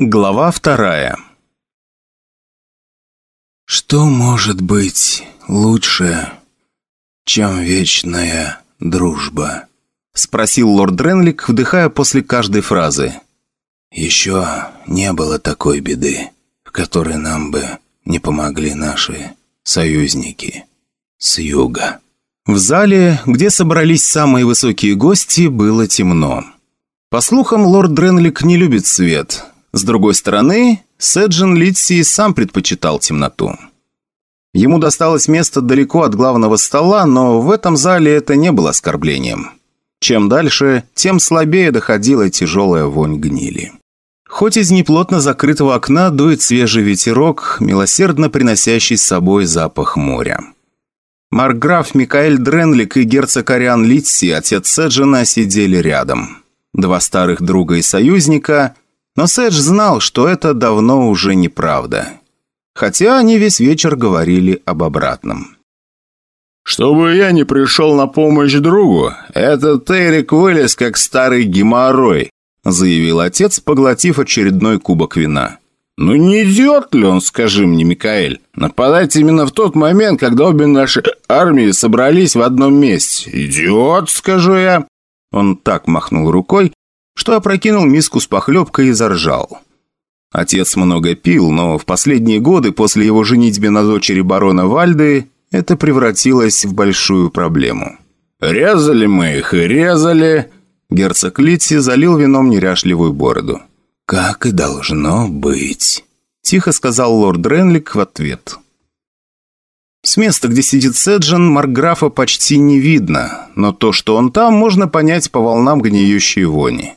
Глава вторая «Что может быть лучше, чем вечная дружба?» Спросил лорд Ренлик, вдыхая после каждой фразы. «Еще не было такой беды, в которой нам бы не помогли наши союзники с юга». В зале, где собрались самые высокие гости, было темно. По слухам, лорд Дренлик не любит свет. С другой стороны, Седжин Литси сам предпочитал темноту. Ему досталось место далеко от главного стола, но в этом зале это не было оскорблением. Чем дальше, тем слабее доходила тяжелая вонь гнили. Хоть из неплотно закрытого окна дует свежий ветерок, милосердно приносящий с собой запах моря. Маркграф Микаэль Дренлик и герцог Ариан Литси, отец Седжина, сидели рядом. Два старых друга и союзника, но Седж знал, что это давно уже неправда. Хотя они весь вечер говорили об обратном. «Чтобы я не пришел на помощь другу, этот Эрик вылез как старый геморрой», заявил отец, поглотив очередной кубок вина. «Ну не идиот ли он, скажи мне, Микаэль? Нападать именно в тот момент, когда обе наши армии собрались в одном месте. Идиот, скажу я!» Он так махнул рукой, что опрокинул миску с похлебкой и заржал. Отец много пил, но в последние годы после его женитьбы на дочери барона Вальды это превратилось в большую проблему. «Резали мы их резали!» Герцог Литси залил вином неряшливую бороду. «Как и должно быть», – тихо сказал лорд Ренлик в ответ. С места, где сидит Седжин, Маркграфа почти не видно, но то, что он там, можно понять по волнам гниющей вони.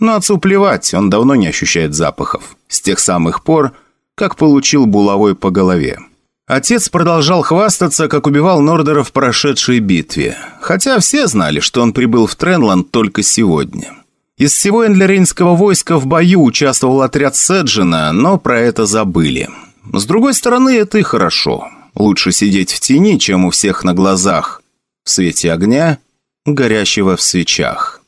Но отцу плевать, он давно не ощущает запахов. С тех самых пор, как получил булавой по голове. Отец продолжал хвастаться, как убивал Нордера в прошедшей битве. Хотя все знали, что он прибыл в Тренланд только сегодня. Из всего эндлерейнского войска в бою участвовал отряд Седжина, но про это забыли. С другой стороны, это и хорошо. Лучше сидеть в тени, чем у всех на глазах. В свете огня, горящего в свечах.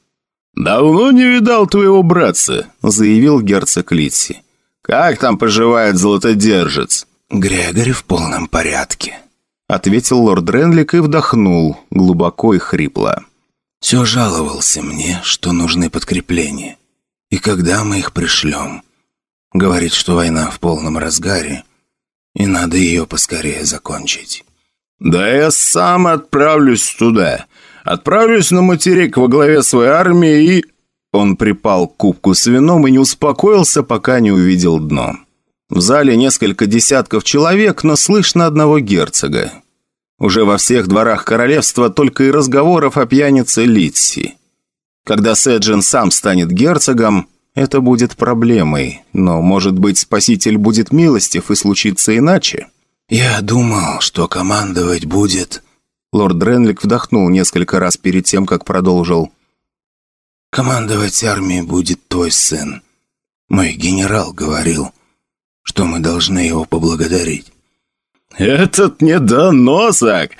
«Давно не видал твоего братца», — заявил герцог Литси. «Как там поживает золотодержец?» «Грегори в полном порядке», — ответил лорд Ренлик и вдохнул, глубоко и хрипло. Все жаловался мне, что нужны подкрепления. И когда мы их пришлем? Говорит, что война в полном разгаре, и надо ее поскорее закончить. «Да я сам отправлюсь туда. Отправлюсь на материк во главе своей армии и...» Он припал к кубку с вином и не успокоился, пока не увидел дно. В зале несколько десятков человек, но слышно одного герцога. Уже во всех дворах королевства только и разговоров о пьянице Литси. Когда Седжин сам станет герцогом, это будет проблемой, но, может быть, спаситель будет милостив и случится иначе? «Я думал, что командовать будет...» Лорд Дренлик вдохнул несколько раз перед тем, как продолжил. «Командовать армией будет твой сын. Мой генерал говорил, что мы должны его поблагодарить. «Этот недоносок!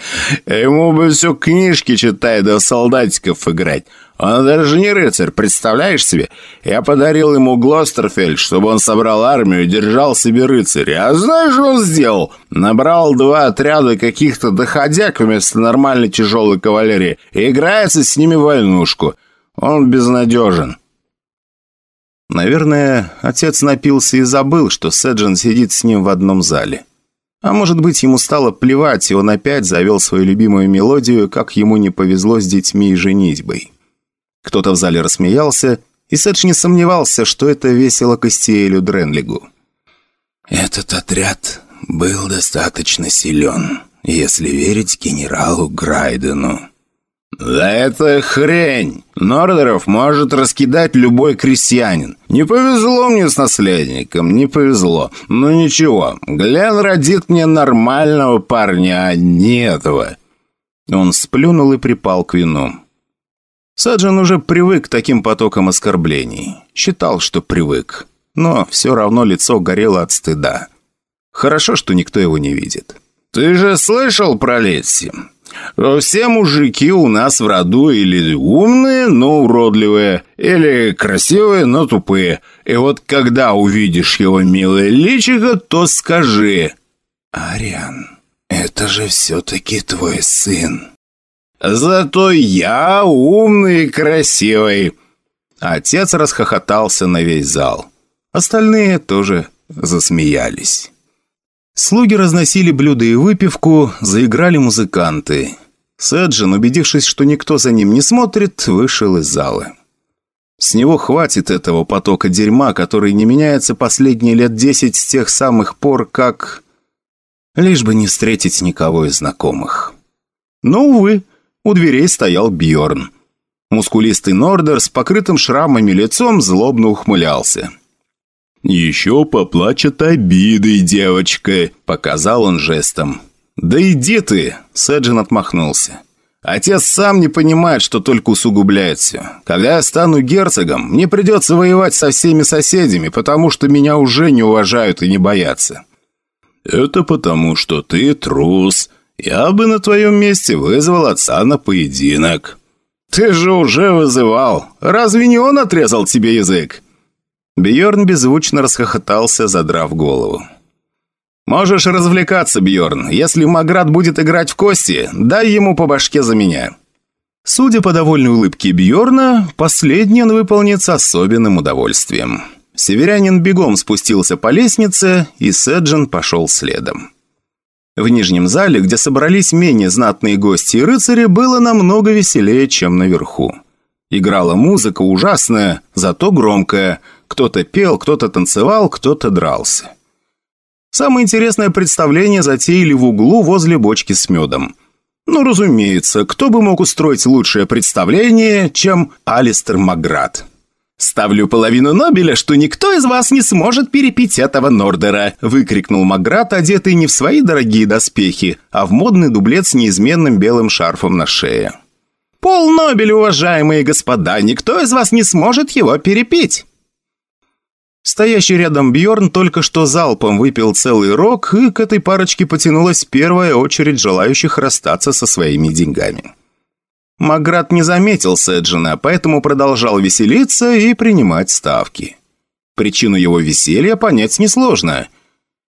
Ему бы все книжки читать да солдатиков играть. Он даже не рыцарь, представляешь себе? Я подарил ему Глостерфельд, чтобы он собрал армию и держал себе рыцаря. А знаешь, что он сделал? Набрал два отряда каких-то доходяг вместо нормальной тяжелой кавалерии и играется с ними в войнушку. Он безнадежен». Наверное, отец напился и забыл, что Седжин сидит с ним в одном зале. А может быть, ему стало плевать, и он опять завел свою любимую мелодию, как ему не повезло с детьми и женитьбой. Кто-то в зале рассмеялся, и Сэдж не сомневался, что это весело Костиэлю Дренлигу. «Этот отряд был достаточно силен, если верить генералу Грайдену», «Да это хрень! Нордеров может раскидать любой крестьянин. Не повезло мне с наследником, не повезло. Но ничего, Глен родит мне нормального парня, а не этого». Он сплюнул и припал к вину. Саджан уже привык к таким потокам оскорблений. Считал, что привык. Но все равно лицо горело от стыда. Хорошо, что никто его не видит. «Ты же слышал про Летси? Все мужики у нас в роду или умные, но уродливые, или красивые, но тупые. И вот когда увидишь его милое личико, то скажи «Ариан, это же все-таки твой сын». «Зато я умный и красивый». Отец расхохотался на весь зал. Остальные тоже засмеялись. Слуги разносили блюда и выпивку, заиграли музыканты. Сэджин, убедившись, что никто за ним не смотрит, вышел из зала. С него хватит этого потока дерьма, который не меняется последние лет десять с тех самых пор, как... Лишь бы не встретить никого из знакомых. Но, увы, у дверей стоял Бьорн. Мускулистый Нордер с покрытым шрамами лицом злобно ухмылялся. «Еще поплачет обидой, девочка», — показал он жестом. «Да иди ты!» — Сэджин отмахнулся. «Отец сам не понимает, что только усугубляет все. Когда я стану герцогом, мне придется воевать со всеми соседями, потому что меня уже не уважают и не боятся». «Это потому, что ты трус. Я бы на твоем месте вызвал отца на поединок». «Ты же уже вызывал. Разве не он отрезал тебе язык?» Бьорн беззвучно расхохотался, задрав голову. «Можешь развлекаться, Бьорн. Если Маград будет играть в кости, дай ему по башке за меня». Судя по довольной улыбке Бьорна, последний он выполнит с особенным удовольствием. Северянин бегом спустился по лестнице, и Седжин пошел следом. В нижнем зале, где собрались менее знатные гости и рыцари, было намного веселее, чем наверху. Играла музыка ужасная, зато громкая. Кто-то пел, кто-то танцевал, кто-то дрался. Самое интересное представление затеяли в углу возле бочки с медом. Ну, разумеется, кто бы мог устроить лучшее представление, чем Алистер Маград. «Ставлю половину Нобеля, что никто из вас не сможет перепить этого Нордера!» выкрикнул Маград, одетый не в свои дорогие доспехи, а в модный дублет с неизменным белым шарфом на шее. «Пол Нобеля, уважаемые господа, никто из вас не сможет его перепить!» Стоящий рядом Бьорн только что залпом выпил целый рог, и к этой парочке потянулась первая очередь желающих расстаться со своими деньгами. Маград не заметил Седжина, поэтому продолжал веселиться и принимать ставки. Причину его веселья понять несложно.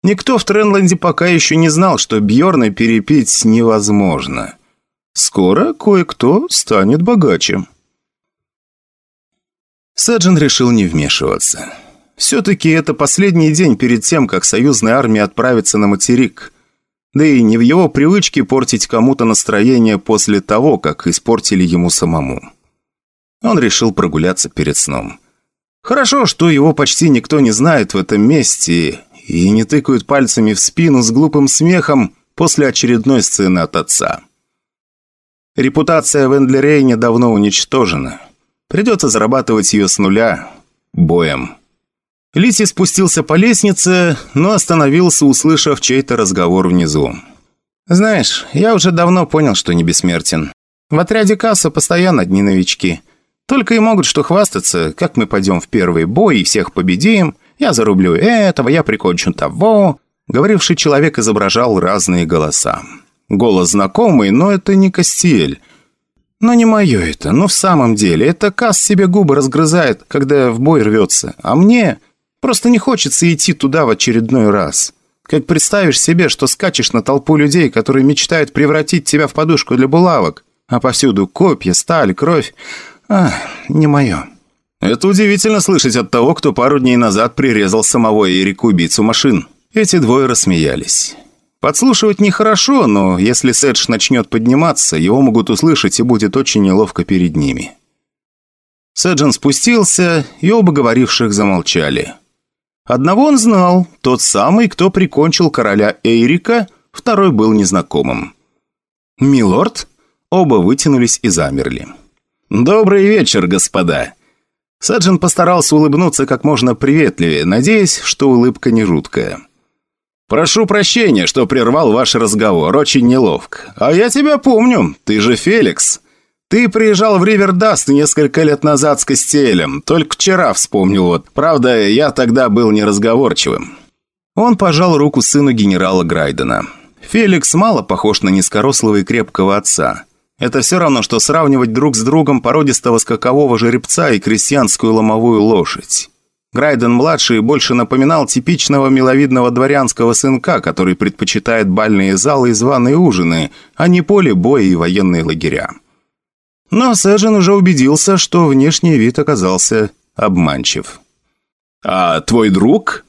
Никто в Тренленде пока еще не знал, что Бьорна перепить невозможно. Скоро кое-кто станет богаче. Седжин решил не вмешиваться. Все-таки это последний день перед тем, как союзная армия отправится на материк. Да и не в его привычке портить кому-то настроение после того, как испортили ему самому. Он решил прогуляться перед сном. Хорошо, что его почти никто не знает в этом месте и не тыкают пальцами в спину с глупым смехом после очередной сцены от отца. Репутация в Эндлерейне давно уничтожена. Придется зарабатывать ее с нуля, боем. Лити спустился по лестнице, но остановился, услышав чей-то разговор внизу. «Знаешь, я уже давно понял, что не бессмертен. В отряде касса постоянно одни новички. Только и могут что хвастаться, как мы пойдем в первый бой и всех победим. Я зарублю этого, я прикончу того». Говоривший человек изображал разные голоса. Голос знакомый, но это не Костель. Но не мое это, но в самом деле. Это Касс себе губы разгрызает, когда в бой рвется. А мне... Просто не хочется идти туда в очередной раз. Как представишь себе, что скачешь на толпу людей, которые мечтают превратить тебя в подушку для булавок, а повсюду копья, сталь, кровь. А, не мое. Это удивительно слышать от того, кто пару дней назад прирезал самого Эрика убийцу машин. Эти двое рассмеялись. Подслушивать нехорошо, но если Сэдж начнет подниматься, его могут услышать и будет очень неловко перед ними. Сэджин спустился, и оба говоривших замолчали. Одного он знал, тот самый, кто прикончил короля Эйрика, второй был незнакомым. «Милорд?» Оба вытянулись и замерли. «Добрый вечер, господа!» Саджин постарался улыбнуться как можно приветливее, надеясь, что улыбка не жуткая. «Прошу прощения, что прервал ваш разговор, очень неловко. А я тебя помню, ты же Феликс. «Ты приезжал в Ривердаст несколько лет назад с Костелем. Только вчера вспомнил вот. Правда, я тогда был неразговорчивым». Он пожал руку сыну генерала Грайдена. Феликс мало похож на низкорослого и крепкого отца. Это все равно, что сравнивать друг с другом породистого скакового жеребца и крестьянскую ломовую лошадь. Грайден-младший больше напоминал типичного миловидного дворянского сынка, который предпочитает бальные залы и званые ужины, а не поле боя и военные лагеря. Но Сэджин уже убедился, что внешний вид оказался обманчив. «А твой друг?»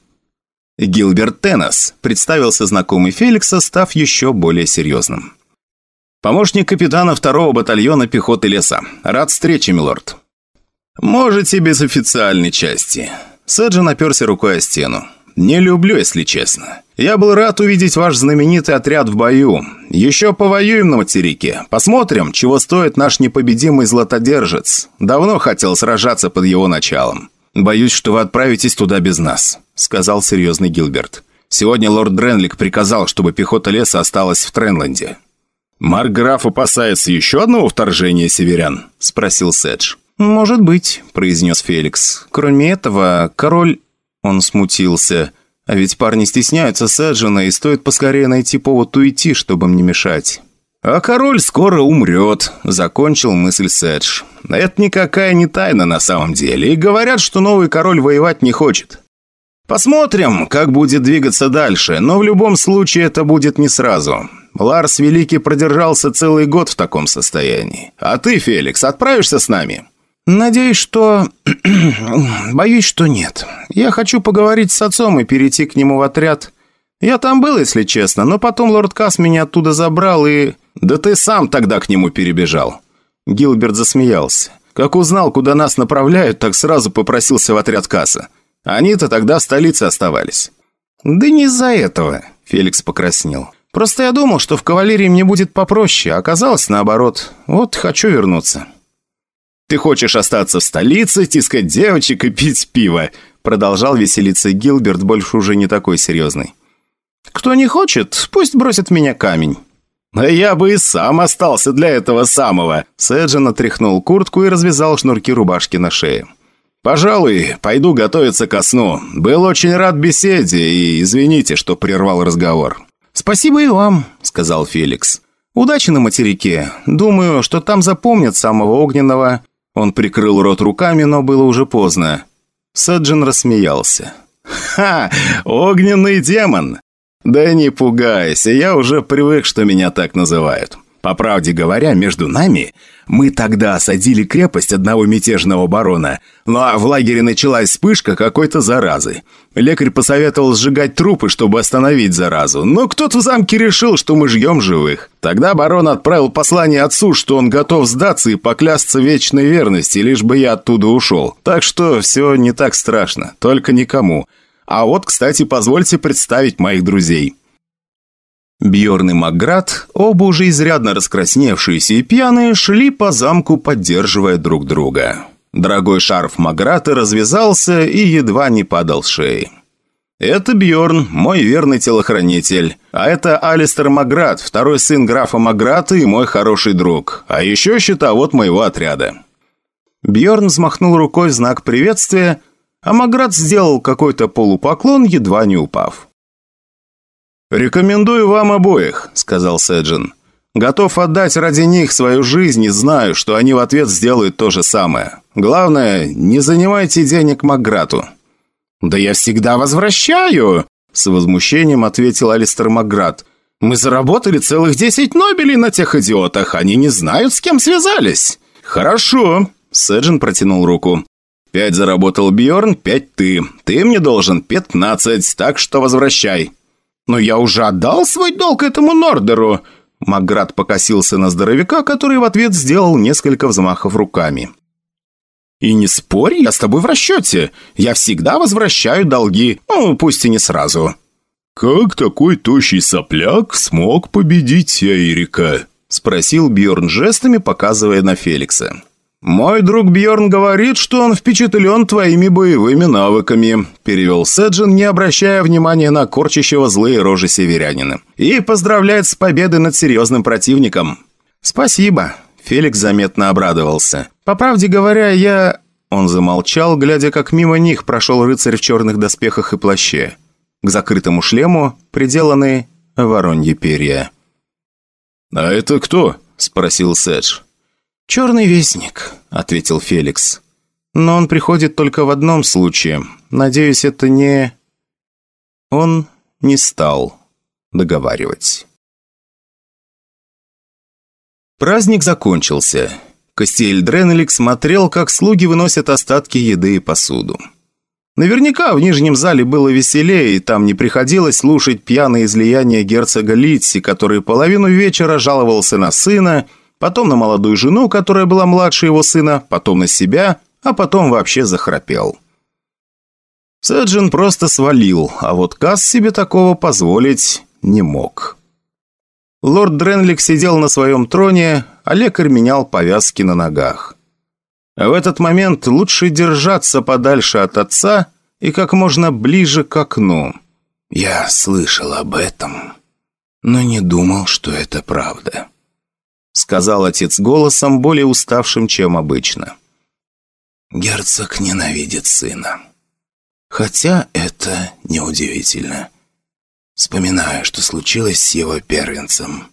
Гилберт Теннес представился знакомый Феликса, став еще более серьезным. «Помощник капитана второго батальона пехоты леса. Рад встрече, милорд». «Можете без официальной части». Сэджин оперся рукой о стену. «Не люблю, если честно. Я был рад увидеть ваш знаменитый отряд в бою. Еще повоюем на материке. Посмотрим, чего стоит наш непобедимый златодержец. Давно хотел сражаться под его началом. Боюсь, что вы отправитесь туда без нас», — сказал серьезный Гилберт. «Сегодня лорд Дренлик приказал, чтобы пехота леса осталась в Тренленде». «Марк Граф опасается еще одного вторжения северян?» — спросил Седж. «Может быть», — произнес Феликс. «Кроме этого, король...» Он смутился. А ведь парни стесняются Седжина, и стоит поскорее найти повод уйти, чтобы мне мешать. «А король скоро умрет», — закончил мысль Седж. «Это никакая не тайна на самом деле, и говорят, что новый король воевать не хочет. Посмотрим, как будет двигаться дальше, но в любом случае это будет не сразу. Ларс Великий продержался целый год в таком состоянии. А ты, Феликс, отправишься с нами?» «Надеюсь, что... Боюсь, что нет. Я хочу поговорить с отцом и перейти к нему в отряд. Я там был, если честно, но потом лорд Касс меня оттуда забрал и...» «Да ты сам тогда к нему перебежал!» Гилберт засмеялся. «Как узнал, куда нас направляют, так сразу попросился в отряд Касса. Они-то тогда в столице оставались». «Да не из-за этого», — Феликс покраснел. «Просто я думал, что в кавалерии мне будет попроще, а оказалось наоборот. Вот хочу вернуться». «Ты хочешь остаться в столице, тискать девочек и пить пиво?» Продолжал веселиться Гилберт, больше уже не такой серьезный. «Кто не хочет, пусть бросит меня камень». «А я бы и сам остался для этого самого!» Сэджин отряхнул куртку и развязал шнурки рубашки на шее. «Пожалуй, пойду готовиться ко сну. Был очень рад беседе и извините, что прервал разговор». «Спасибо и вам», — сказал Феликс. «Удачи на материке. Думаю, что там запомнят самого огненного». Он прикрыл рот руками, но было уже поздно. Сэджин рассмеялся. «Ха! Огненный демон! «Да не пугайся, я уже привык, что меня так называют. По правде говоря, между нами, мы тогда осадили крепость одного мятежного барона, ну а в лагере началась вспышка какой-то заразы. Лекарь посоветовал сжигать трупы, чтобы остановить заразу, но кто-то в замке решил, что мы жьем живых. Тогда барон отправил послание отцу, что он готов сдаться и поклясться вечной верности, лишь бы я оттуда ушел. Так что все не так страшно, только никому». А вот, кстати, позвольте представить моих друзей». Бьорн и Макград, оба уже изрядно раскрасневшиеся и пьяные, шли по замку, поддерживая друг друга. Дорогой шарф Маграта развязался и едва не падал шеи. «Это Бьорн, мой верный телохранитель. А это Алистер Маград, второй сын графа Маграта и мой хороший друг. А еще счетовод моего отряда». Бьорн взмахнул рукой в знак приветствия, а Маград сделал какой-то полупоклон, едва не упав. «Рекомендую вам обоих», — сказал Сэджин. «Готов отдать ради них свою жизнь и знаю, что они в ответ сделают то же самое. Главное, не занимайте денег Макграту». «Да я всегда возвращаю», — с возмущением ответил Алистер Макград. «Мы заработали целых десять Нобелей на тех идиотах, они не знают, с кем связались». «Хорошо», — Сэджин протянул руку. Пять заработал Бьорн, пять ты. Ты мне должен пятнадцать, так что возвращай». «Но я уже отдал свой долг этому Нордеру!» Макград покосился на здоровяка, который в ответ сделал несколько взмахов руками. «И не спорь, я с тобой в расчете. Я всегда возвращаю долги, ну, пусть и не сразу». «Как такой тощий сопляк смог победить Эрика?» – спросил Бьорн жестами, показывая на Феликса. «Мой друг Бьорн говорит, что он впечатлен твоими боевыми навыками», перевел Седжин, не обращая внимания на корчащего злые рожи северянина. «И поздравляет с победой над серьезным противником». «Спасибо», — Феликс заметно обрадовался. «По правде говоря, я...» Он замолчал, глядя, как мимо них прошел рыцарь в черных доспехах и плаще. К закрытому шлему приделаны вороньи перья. «А это кто?» – спросил Сэдж. «Черный вестник», – ответил Феликс. «Но он приходит только в одном случае. Надеюсь, это не...» Он не стал договаривать. Праздник закончился. Костель Дренелик смотрел, как слуги выносят остатки еды и посуду. Наверняка в нижнем зале было веселее, и там не приходилось слушать пьяные излияния герцога Литси, который половину вечера жаловался на сына, потом на молодую жену, которая была младше его сына, потом на себя, а потом вообще захрапел. Сэджин просто свалил, а вот Касс себе такого позволить не мог. Лорд Дренлик сидел на своем троне, а лекарь менял повязки на ногах. А в этот момент лучше держаться подальше от отца и как можно ближе к окну. «Я слышал об этом, но не думал, что это правда», сказал отец голосом, более уставшим, чем обычно. «Герцог ненавидит сына. Хотя это неудивительно. Вспоминаю, что случилось с его первенцем».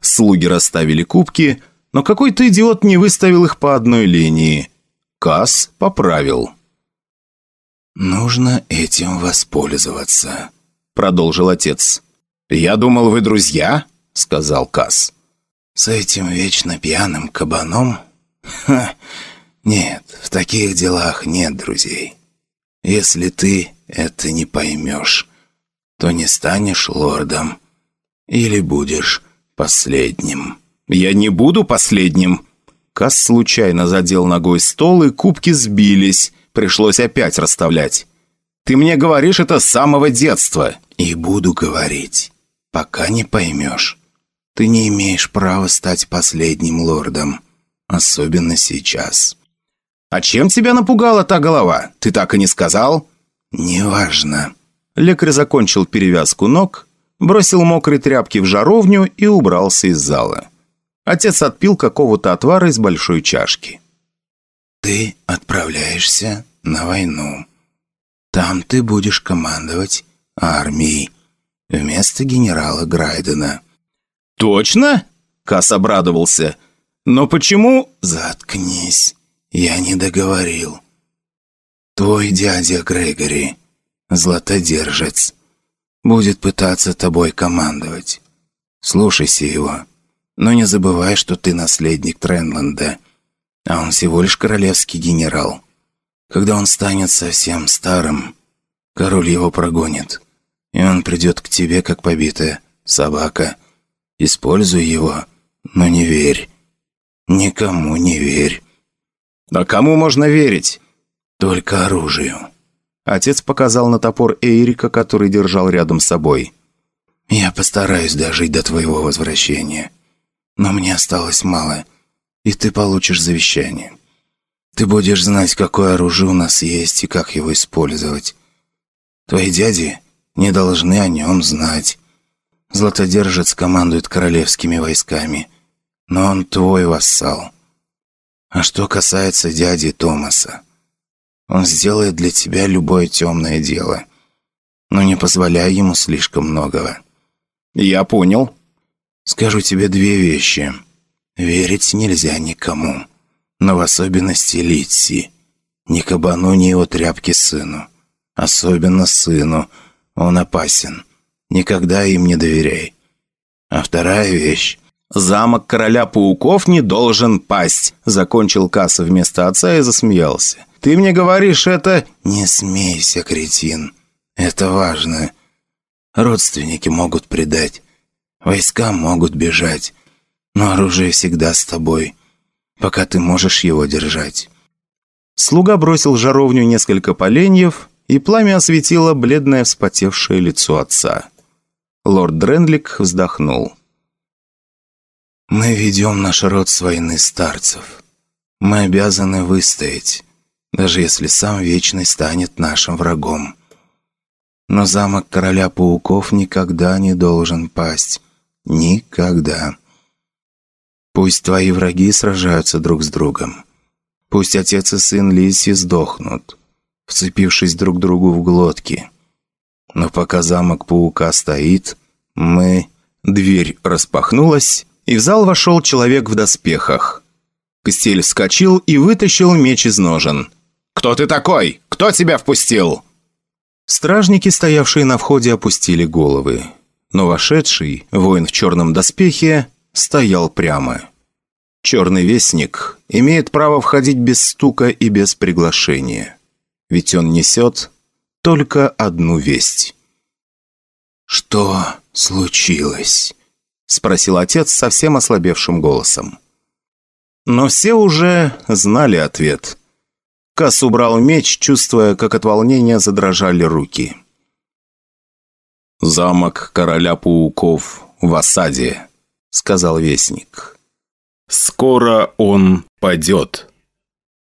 Слуги расставили кубки, но какой-то идиот не выставил их по одной линии. Касс поправил. «Нужно этим воспользоваться», — продолжил отец. «Я думал, вы друзья?» — сказал Касс. «С этим вечно пьяным кабаном? Ха, нет, в таких делах нет друзей. Если ты это не поймешь, то не станешь лордом или будешь последним». «Я не буду последним!» Касс случайно задел ногой стол, и кубки сбились. Пришлось опять расставлять. «Ты мне говоришь это с самого детства!» «И буду говорить, пока не поймешь. Ты не имеешь права стать последним лордом, особенно сейчас». «А чем тебя напугала та голова? Ты так и не сказал?» «Неважно». Лекарь закончил перевязку ног, бросил мокрые тряпки в жаровню и убрался из зала. Отец отпил какого-то отвара из большой чашки. «Ты отправляешься на войну. Там ты будешь командовать армией вместо генерала Грайдена». «Точно?» — Касс обрадовался. «Но почему...» «Заткнись, я не договорил. Твой дядя Грегори, златодержец, будет пытаться тобой командовать. Слушайся его». Но не забывай, что ты наследник Тренланда, а он всего лишь королевский генерал. Когда он станет совсем старым, король его прогонит, и он придет к тебе, как побитая собака. Используй его, но не верь. Никому не верь. А кому можно верить? Только оружию. Отец показал на топор Эйрика, который держал рядом с собой. Я постараюсь дожить до твоего возвращения. Но мне осталось мало, и ты получишь завещание. Ты будешь знать, какое оружие у нас есть и как его использовать. Твои дяди не должны о нем знать. Златодержец командует королевскими войсками, но он твой вассал. А что касается дяди Томаса, он сделает для тебя любое темное дело, но не позволяй ему слишком многого. Я понял. Скажу тебе две вещи. Верить нельзя никому, но в особенности Литси. Ни кабану, ни его тряпке сыну. Особенно сыну. Он опасен. Никогда им не доверяй. А вторая вещь. «Замок короля пауков не должен пасть», — закончил Касса вместо отца и засмеялся. «Ты мне говоришь это...» «Не смейся, кретин. Это важно. Родственники могут предать. Войска могут бежать, но оружие всегда с тобой, пока ты можешь его держать». Слуга бросил жаровню несколько поленьев, и пламя осветило бледное вспотевшее лицо отца. Лорд Дренлик вздохнул. «Мы ведем наш род с войны старцев. Мы обязаны выстоять, даже если сам Вечный станет нашим врагом. Но замок Короля Пауков никогда не должен пасть. Никогда. Пусть твои враги сражаются друг с другом. Пусть отец и сын Лиси сдохнут, вцепившись друг другу в глотки. Но пока замок паука стоит, Мы... Дверь распахнулась, и в зал вошел человек в доспехах. Костель вскочил и вытащил меч из ножен. «Кто ты такой? Кто тебя впустил?» Стражники, стоявшие на входе, опустили головы. Но вошедший, воин в черном доспехе, стоял прямо. Черный вестник имеет право входить без стука и без приглашения. Ведь он несет только одну весть. «Что случилось?» — спросил отец совсем ослабевшим голосом. Но все уже знали ответ. Касс убрал меч, чувствуя, как от волнения задрожали руки. «Замок короля пауков в осаде», — сказал вестник. «Скоро он падет».